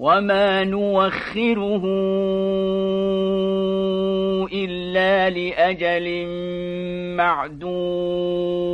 وما نوخره إلا لأجل معدود